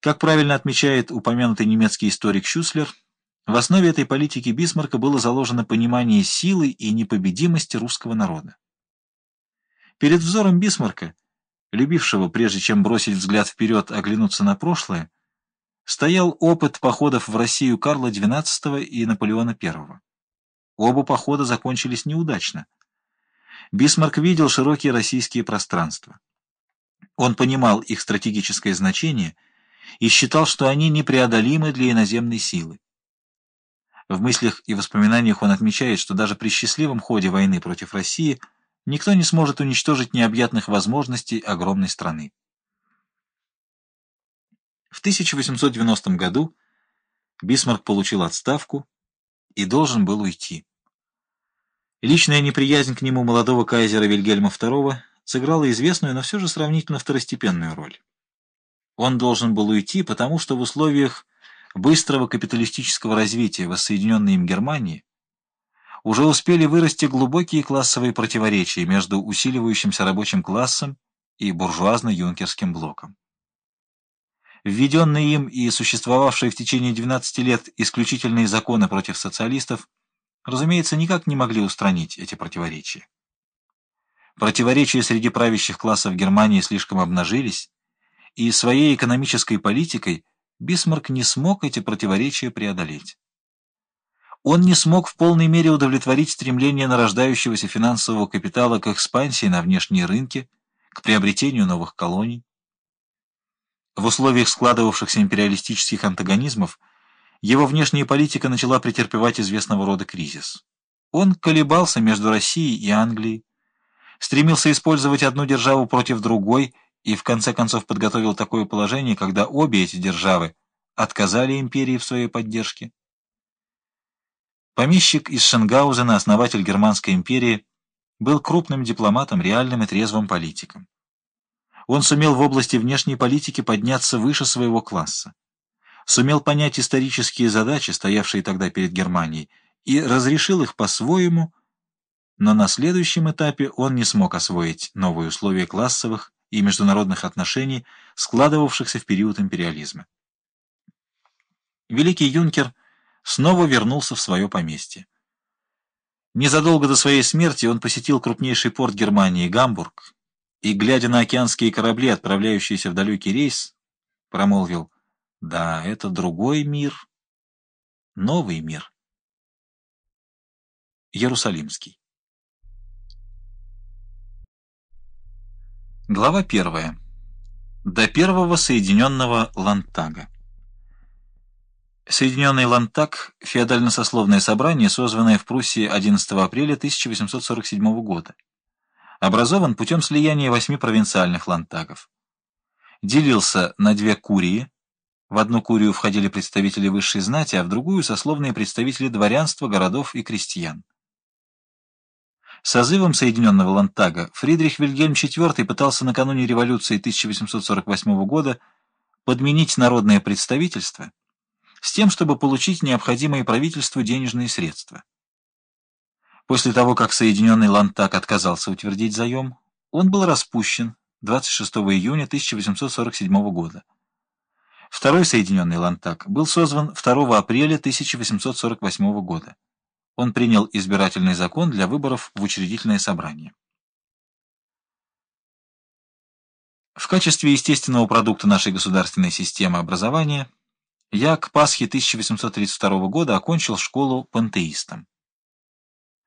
Как правильно отмечает упомянутый немецкий историк Шюслер, в основе этой политики Бисмарка было заложено понимание силы и непобедимости русского народа. Перед взором Бисмарка, любившего, прежде чем бросить взгляд вперед, оглянуться на прошлое, стоял опыт походов в Россию Карла XII и Наполеона I. Оба похода закончились неудачно. Бисмарк видел широкие российские пространства. Он понимал их стратегическое значение и считал, что они непреодолимы для иноземной силы. В мыслях и воспоминаниях он отмечает, что даже при счастливом ходе войны против России никто не сможет уничтожить необъятных возможностей огромной страны. В 1890 году Бисмарк получил отставку и должен был уйти. Личная неприязнь к нему молодого кайзера Вильгельма II сыграла известную, но все же сравнительно второстепенную роль. Он должен был уйти, потому что в условиях быстрого капиталистического развития воссоединенной им Германии уже успели вырасти глубокие классовые противоречия между усиливающимся рабочим классом и буржуазно-юнкерским блоком. Введенные им и существовавшие в течение 12 лет исключительные законы против социалистов, разумеется, никак не могли устранить эти противоречия. Противоречия среди правящих классов Германии слишком обнажились, и своей экономической политикой Бисмарк не смог эти противоречия преодолеть. Он не смог в полной мере удовлетворить стремление нарождающегося финансового капитала к экспансии на внешние рынки, к приобретению новых колоний. В условиях складывавшихся империалистических антагонизмов его внешняя политика начала претерпевать известного рода кризис. Он колебался между Россией и Англией, стремился использовать одну державу против другой и в конце концов подготовил такое положение, когда обе эти державы отказали империи в своей поддержке. Помещик из Шенгаузена, основатель Германской империи, был крупным дипломатом, реальным и трезвым политиком. Он сумел в области внешней политики подняться выше своего класса, сумел понять исторические задачи, стоявшие тогда перед Германией, и разрешил их по-своему, но на следующем этапе он не смог освоить новые условия классовых и международных отношений, складывавшихся в период империализма. Великий юнкер снова вернулся в свое поместье. Незадолго до своей смерти он посетил крупнейший порт Германии, Гамбург, и, глядя на океанские корабли, отправляющиеся в далекий рейс, промолвил, «Да, это другой мир, новый мир». Иерусалимский Глава первая. До первого Соединенного Лантага. Соединенный Лантаг – феодально-сословное собрание, созванное в Пруссии 11 апреля 1847 года. Образован путем слияния восьми провинциальных лантагов. Делился на две курии. В одну курию входили представители высшей знати, а в другую – сословные представители дворянства, городов и крестьян. Созывом Соединенного Лантага Фридрих Вильгельм IV пытался накануне революции 1848 года подменить народное представительство с тем, чтобы получить необходимые правительству денежные средства. После того, как Соединенный Лантаг отказался утвердить заем, он был распущен 26 июня 1847 года. Второй Соединенный Лантаг был созван 2 апреля 1848 года он принял избирательный закон для выборов в учредительное собрание. В качестве естественного продукта нашей государственной системы образования я к Пасхе 1832 года окончил школу пантеистом.